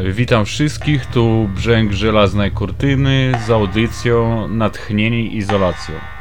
Witam wszystkich, tu Brzęk Żelaznej Kurtyny z audycją Natchnieni Izolacją.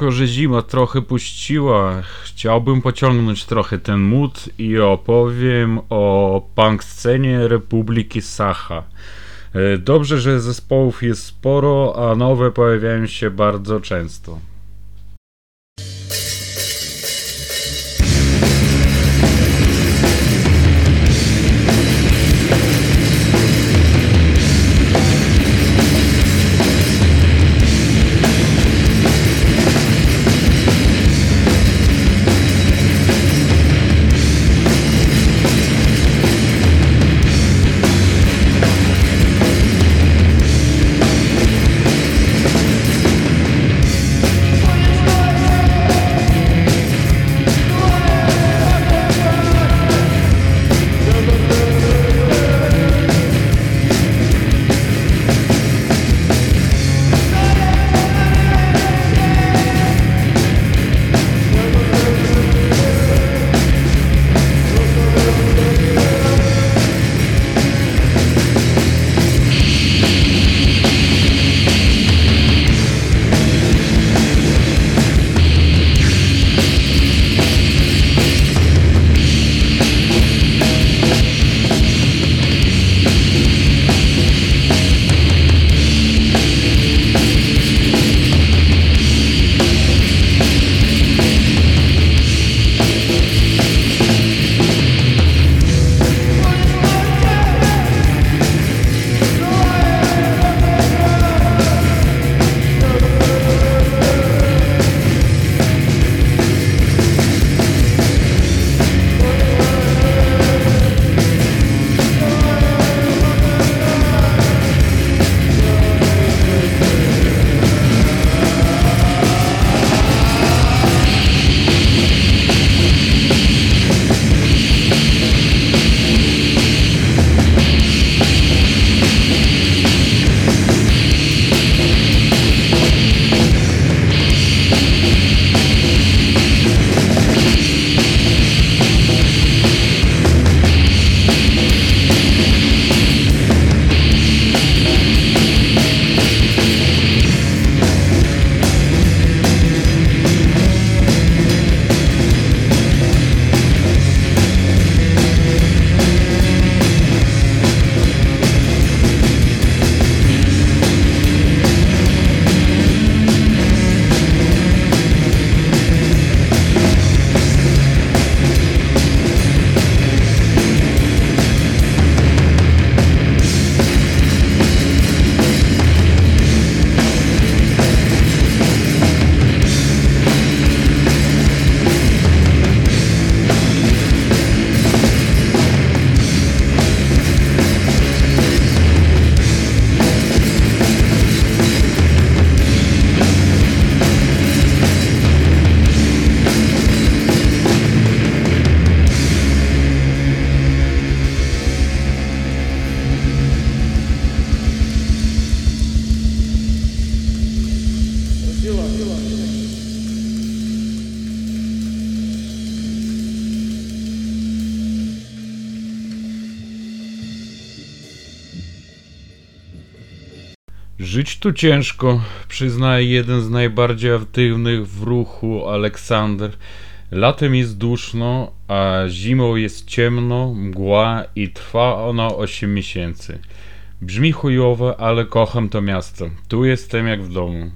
Jako, że zima trochę puściła, chciałbym pociągnąć trochę ten mód i opowiem o punk scenie Republiki Sacha. E, dobrze, że zespołów jest sporo, a nowe pojawiają się bardzo często. Żyć tu ciężko, przyznaje jeden z najbardziej aktywnych w ruchu Aleksander. Latem jest duszno, a zimą jest ciemno, mgła i trwa ona 8 miesięcy. Brzmi chujowo, ale kocham to miasto. Tu jestem jak w domu.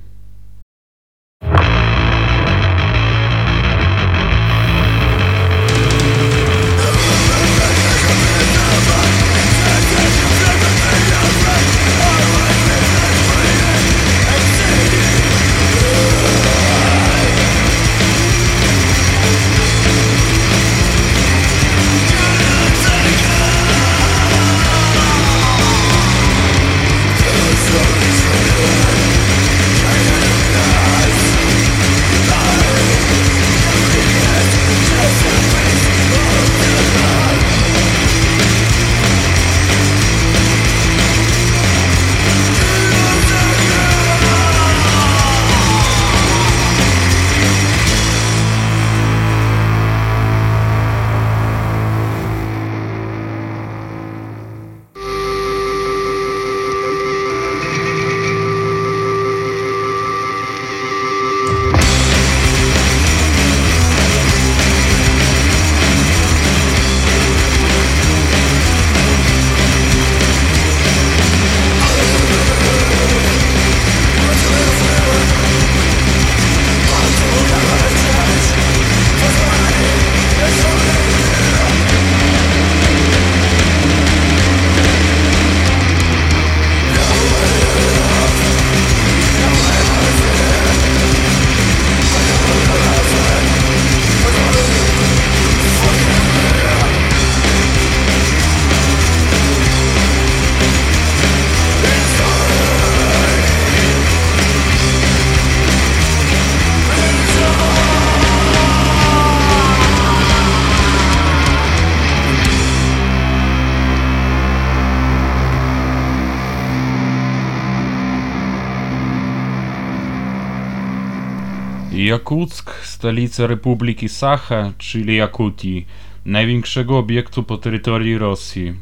Jakuck, stolica Republiki Sacha, czyli Jakutii, największego obiektu po terytorii Rosji.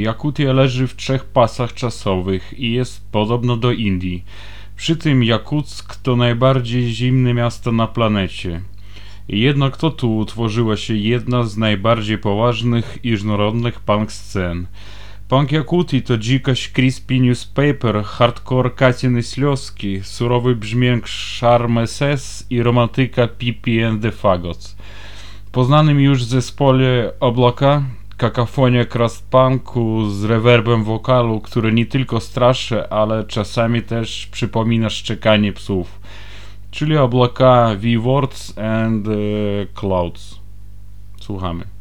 Jakutia leży w trzech pasach czasowych i jest podobno do Indii. Przy tym Jakuck to najbardziej zimne miasto na planecie. Jednak to tu utworzyła się jedna z najbardziej poważnych i różnorodnych punk scen – Punk Yakuti to dzikość Crispy Newspaper, hardcore Katyny Slioski, surowy brzmień Charm SS i romantyka Pippi and the Fagots. Poznanym już zespole Oblaka, kakafonia crust punku z rewerbem wokalu, który nie tylko straszy, ale czasami też przypomina szczekanie psów. Czyli Oblaka V-Words and uh, Clouds. Słuchamy.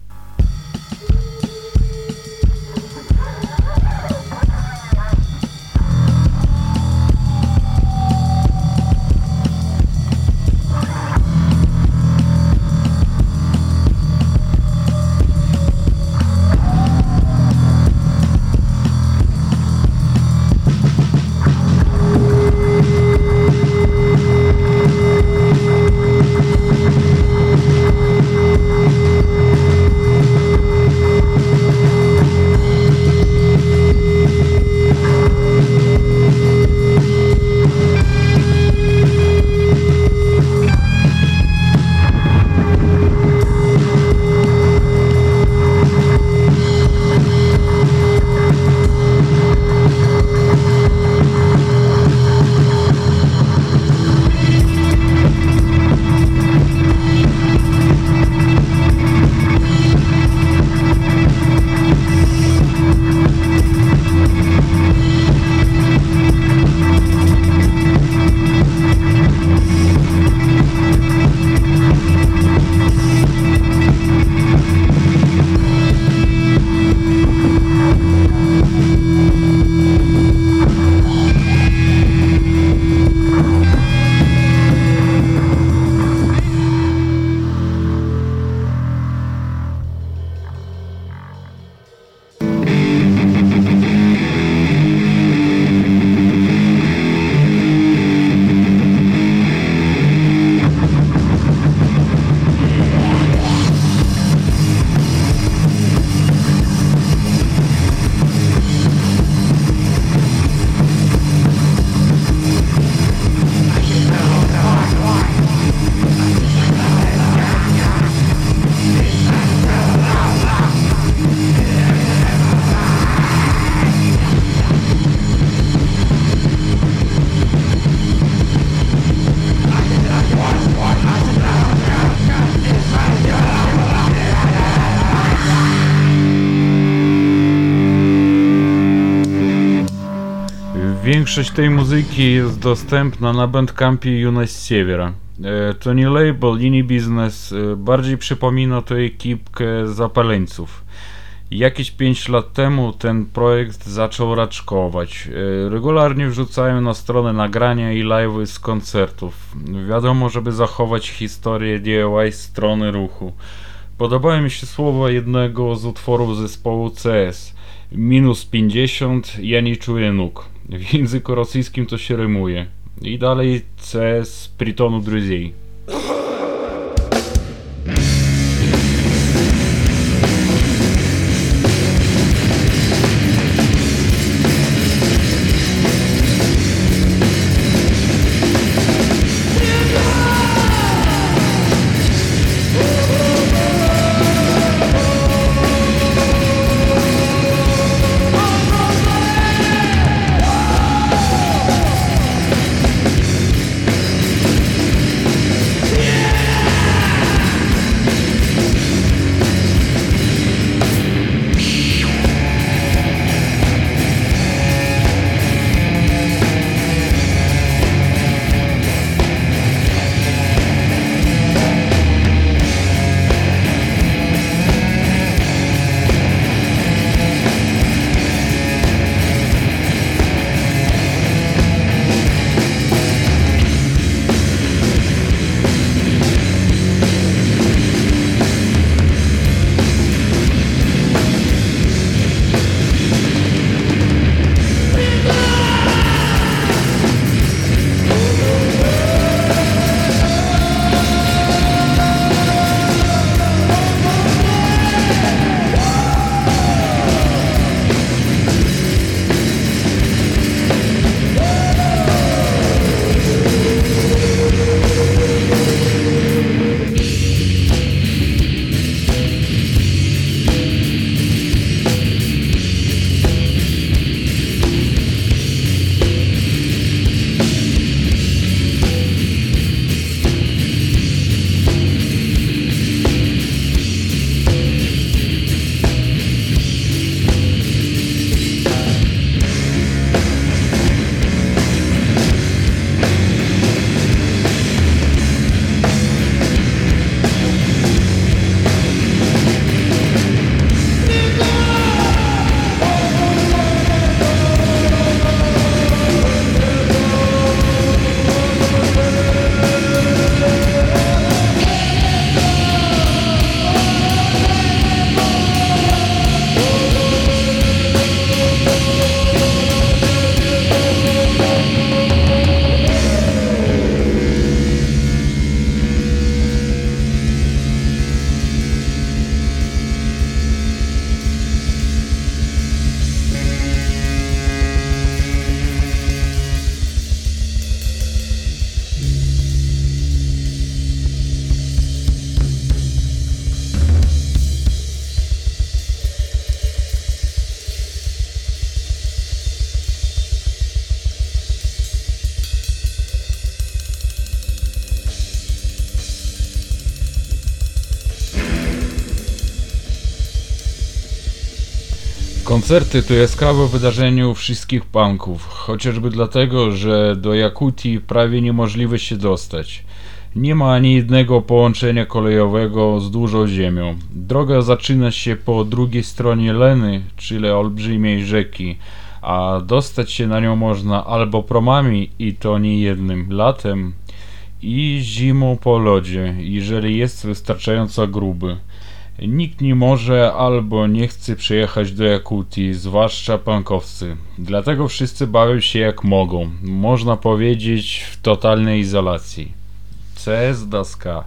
Większość tej muzyki jest dostępna na Bandcampie Juność Siewera. To nie label, linii biznes, e, bardziej przypomina to ekipkę zapaleńców. Jakieś 5 lat temu ten projekt zaczął raczkować. E, regularnie wrzucają na stronę nagrania i live'y z koncertów. Wiadomo, żeby zachować historię DIY strony ruchu. Podobają mi się słowa jednego z utworów zespołu CS. Minus 50, ja nie czuję nóg. W języku rosyjskim to się rymuje. I dalej CS Pritonu Друзей. Koncerty to jaskrawe wydarzenie wszystkich punków, chociażby dlatego, że do Jakutii prawie niemożliwe się dostać. Nie ma ani jednego połączenia kolejowego z dużą ziemią. Droga zaczyna się po drugiej stronie Leny, czyli olbrzymiej rzeki, a dostać się na nią można albo promami i to nie jednym latem i zimą po lodzie, jeżeli jest wystarczająco gruby. Nikt nie może albo nie chce przyjechać do Jakutii, zwłaszcza pankowcy. Dlatego wszyscy bawią się jak mogą. Można powiedzieć w totalnej izolacji. CS Daska.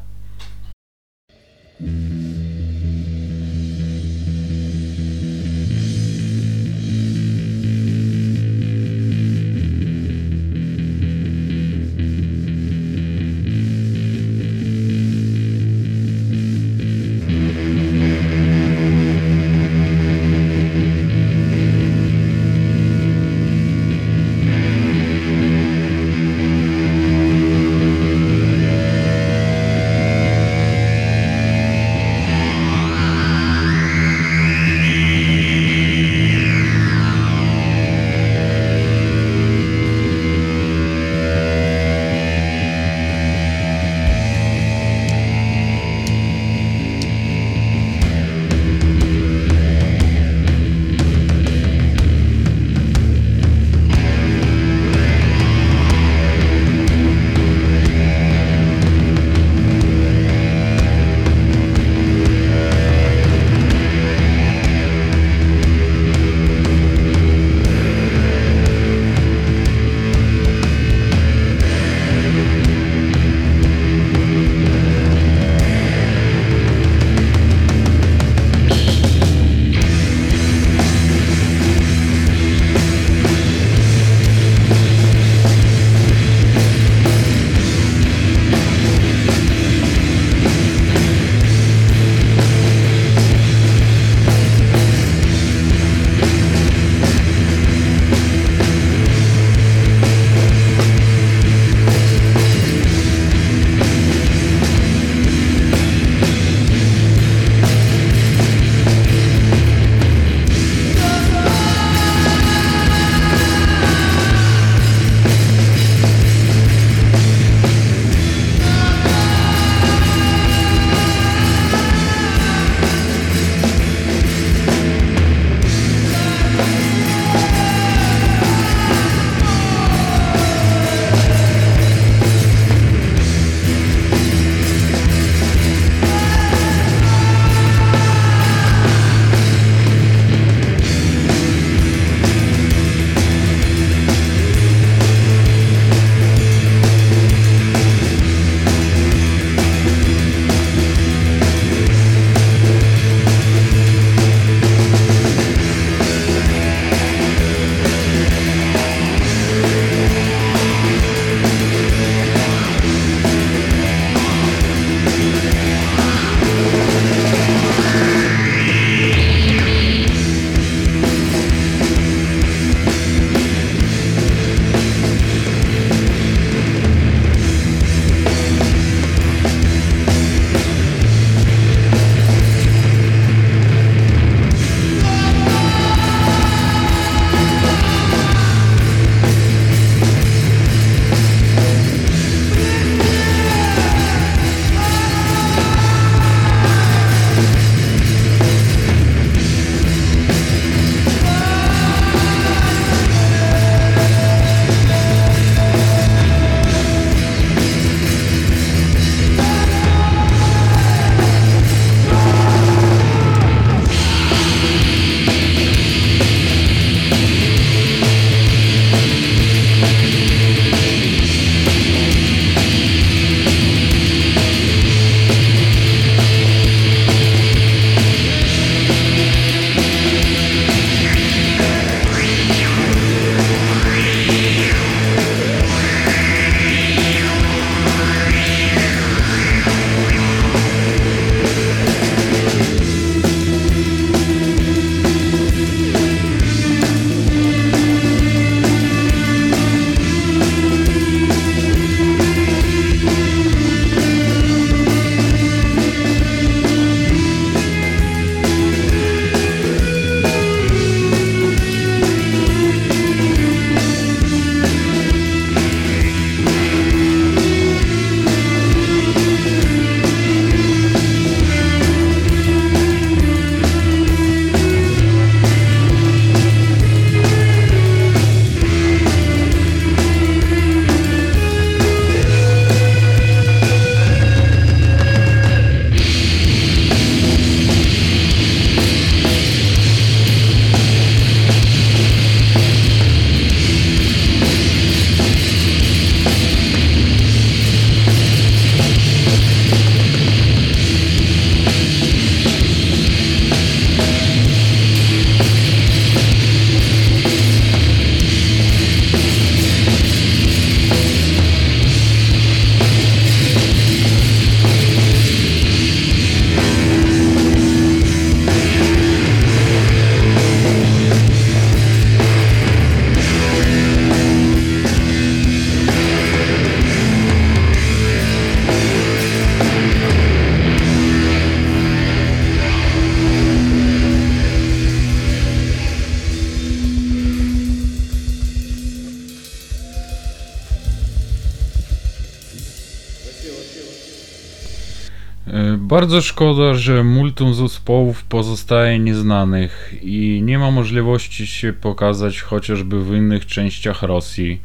Bardzo szkoda, że multum zespołów pozostaje nieznanych i nie ma możliwości się pokazać chociażby w innych częściach Rosji.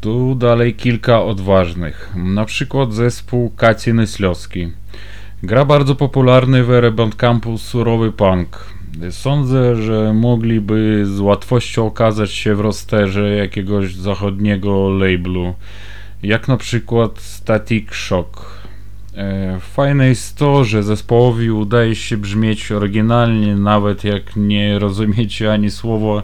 Tu dalej kilka odważnych, na przykład zespół Kaciny Śląski. Gra bardzo popularny w Ereband Campus surowy punk. Sądzę, że mogliby z łatwością okazać się w rosterze jakiegoś zachodniego labelu, jak na przykład Static Shock. E, fajne jest to, że zespołowi udaje się brzmieć oryginalnie, nawet jak nie rozumiecie ani słowa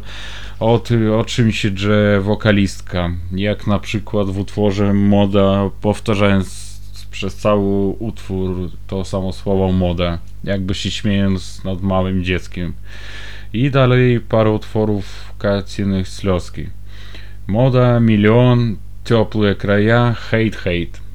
o, ty, o czym się drze wokalistka. Jak na przykład w utworze Moda, powtarzając przez cały utwór to samo słowo moda, jakby się śmiejąc nad małym dzieckiem. I dalej parę utworów kacynych Sloski. Moda, milion, ciepłe kraja, hate, hate.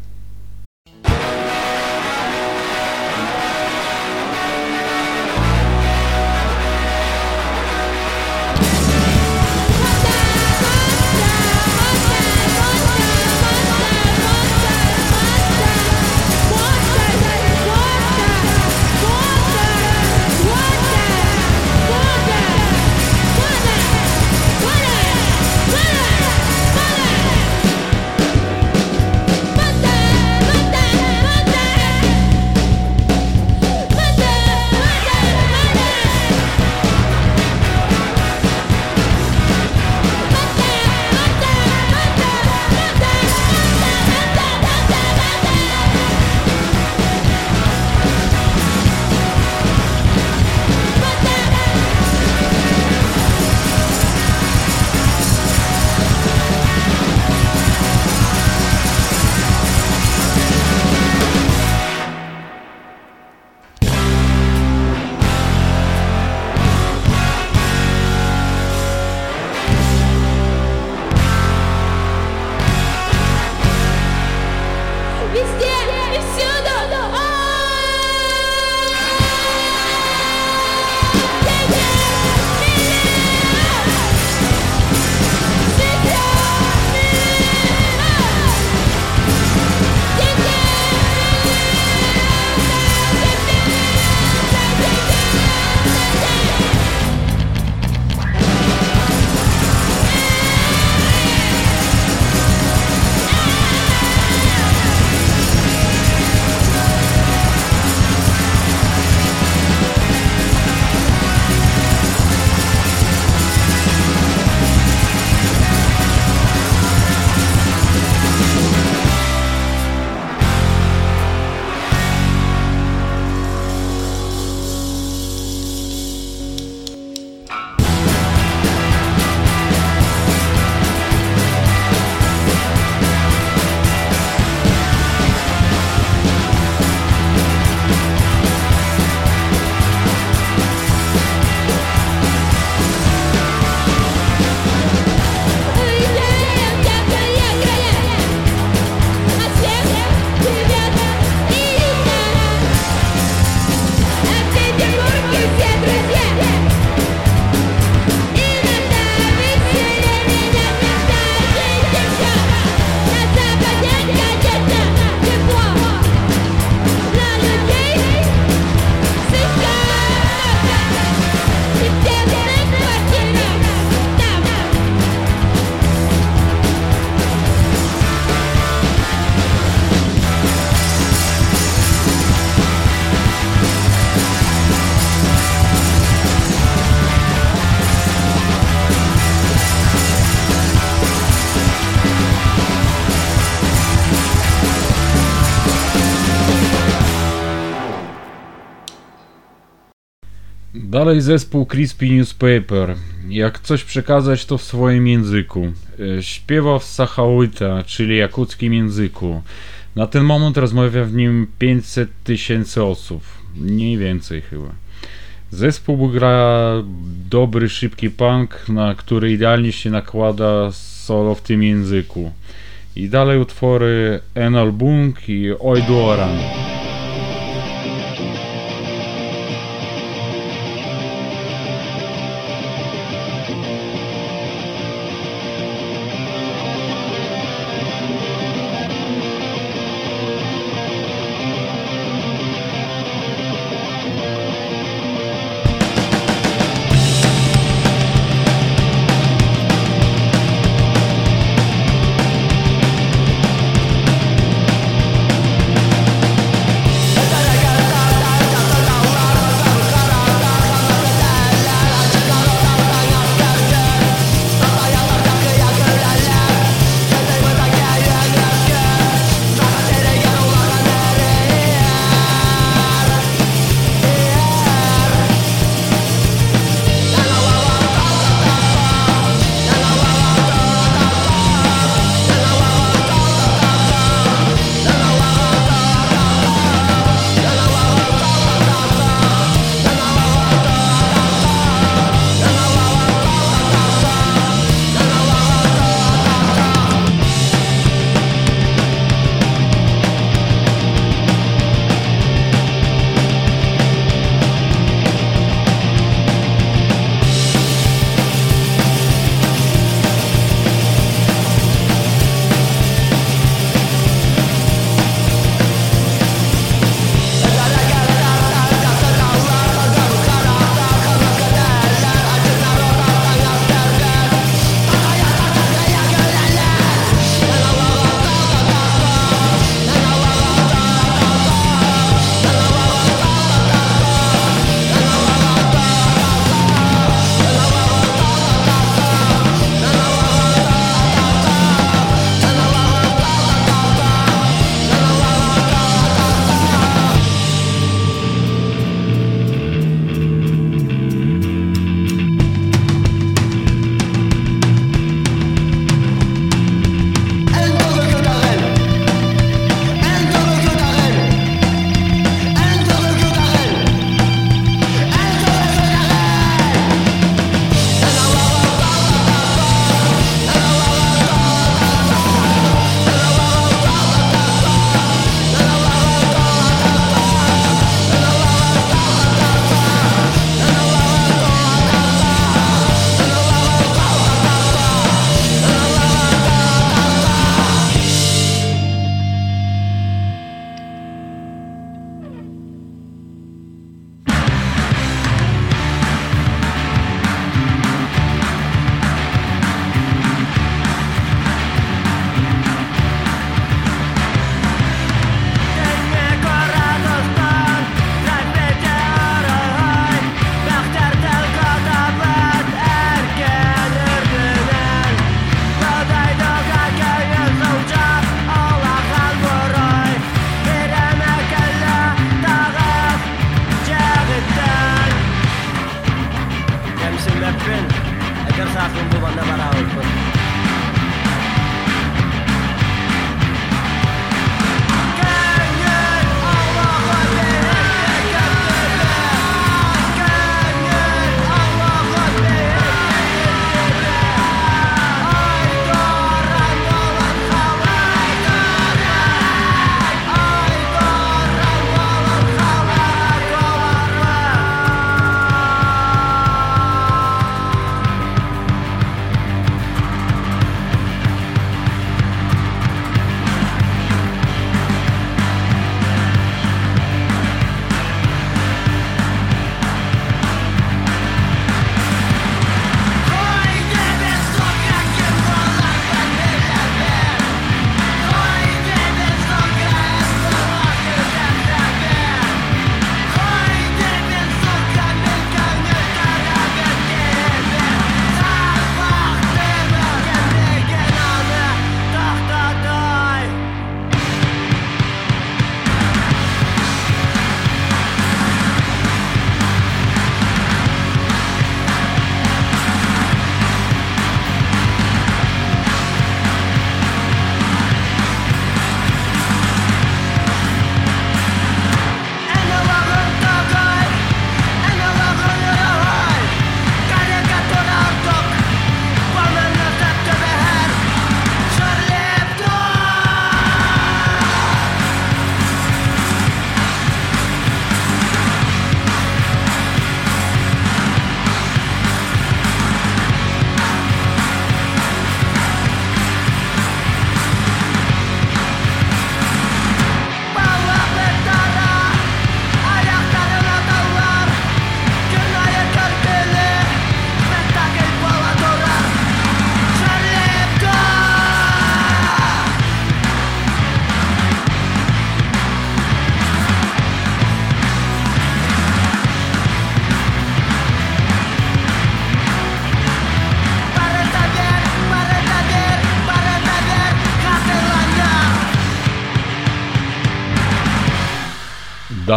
Dalej zespół Crispy Newspaper. Jak coś przekazać, to w swoim języku. E, śpiewa w Sachałyta, czyli jakuckim języku. Na ten moment rozmawia w nim 500 tysięcy osób. Mniej więcej chyba. Zespół gra dobry, szybki punk, na który idealnie się nakłada solo w tym języku. I dalej utwory Enal Bung i Oidoran. sa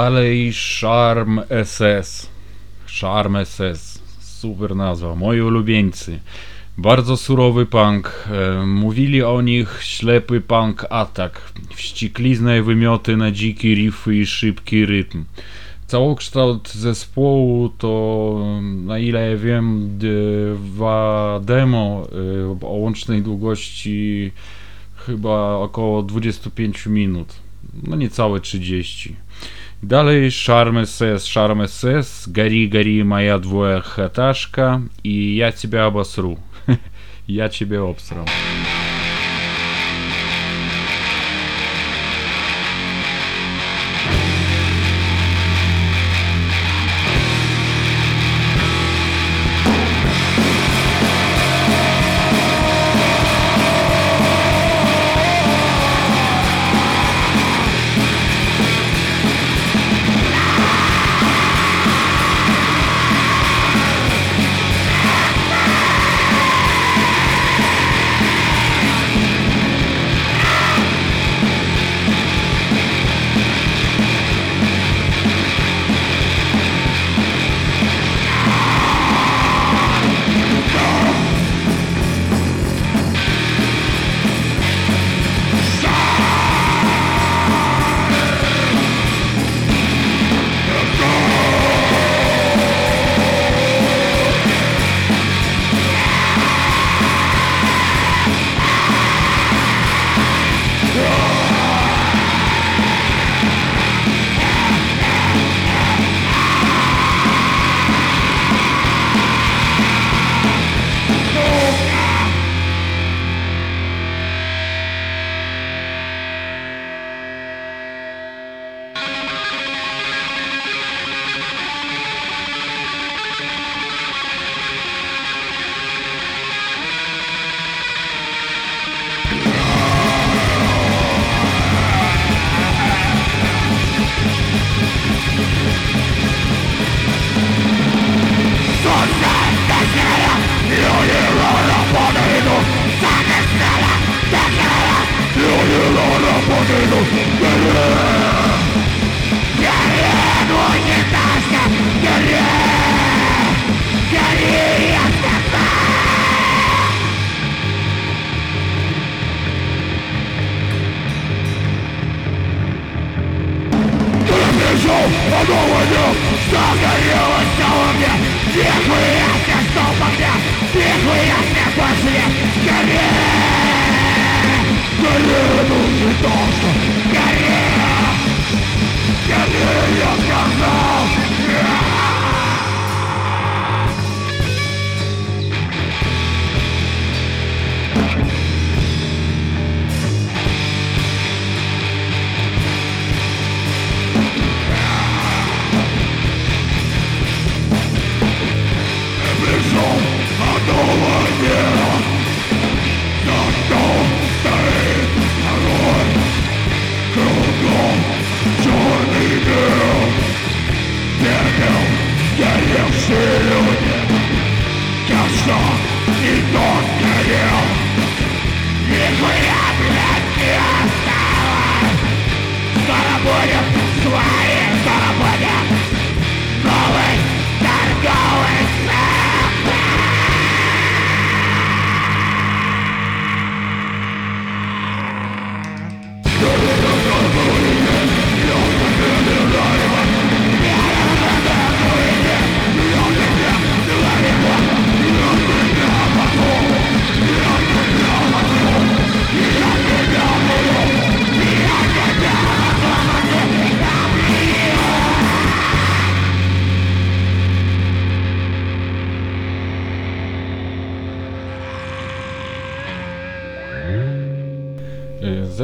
Dalej Charm SS. Charm SS. Super nazwa. Moi ulubieńcy. Bardzo surowy punk. E, mówili o nich ślepy punk atak. Wściklizne wymioty na dziki riffy i szybki rytm. Całokształt zespołu to, na ile ja wiem, dwa demo e, o łącznej długości chyba około 25 minut. No niecałe 30. Dalej Charm SS, Charm SS, Гори, гори, моя двухэтажка, и я тебя обосру. я тебя обсрал.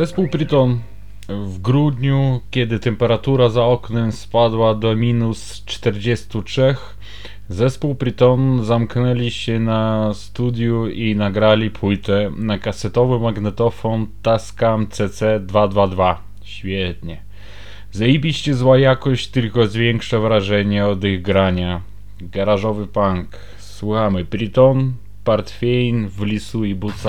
Zespół Priton w grudniu, kiedy temperatura za oknem spadła do minus 43, zespół Priton zamknęli się na studiu i nagrali płytę na kasetowy magnetofon Tascam CC222. Świetnie. Zajebiście zła jakość, tylko zwiększa wrażenie od ich grania. Garażowy punk. Słuchamy Priton, Partfein w lisu i buca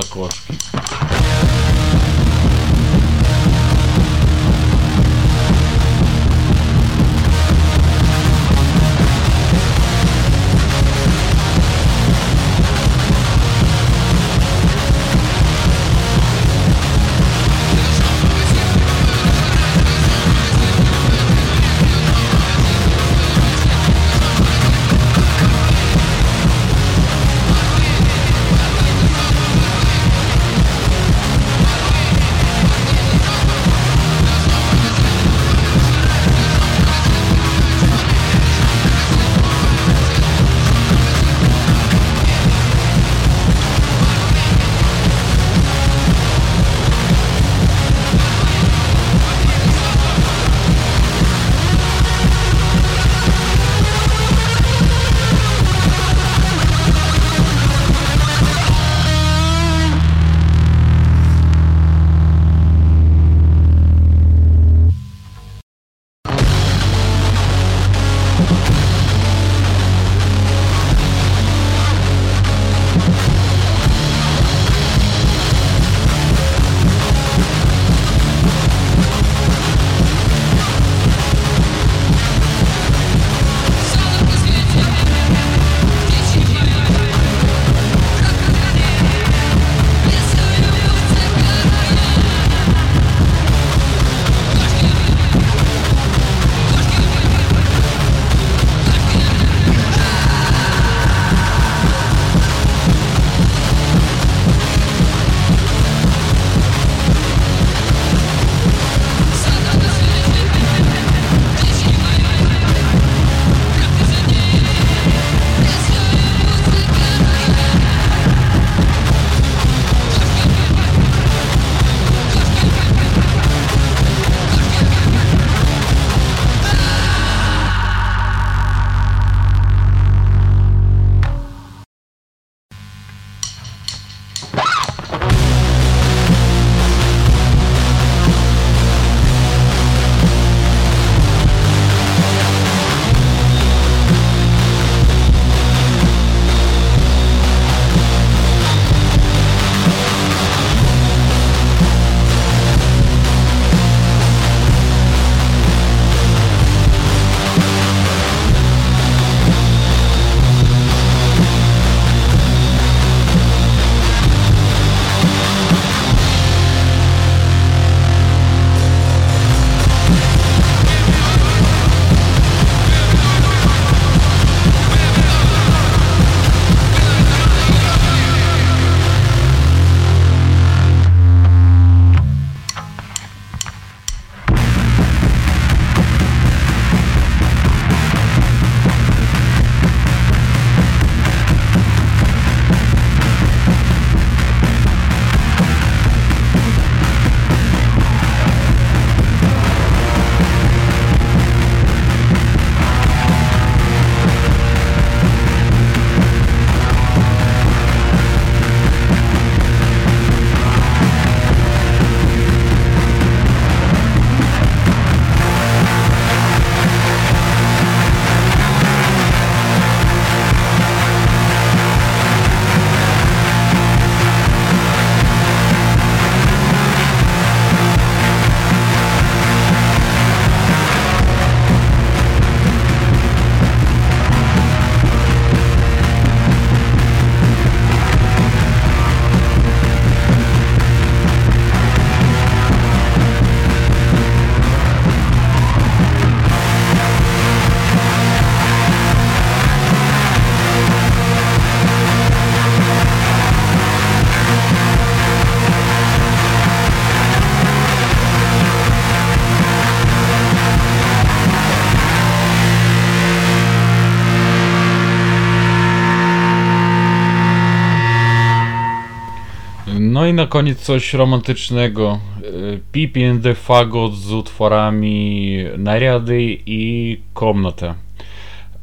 No i na koniec coś romantycznego. Y, Pipi and the Fagot z utworami Nariady i Komnata.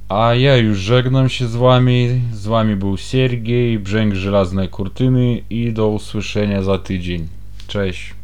A ja już żegnam się z wami. Z wami był Siergiej, Brzęk Żelaznej Kurtyny i do usłyszenia za tydzień. Cześć.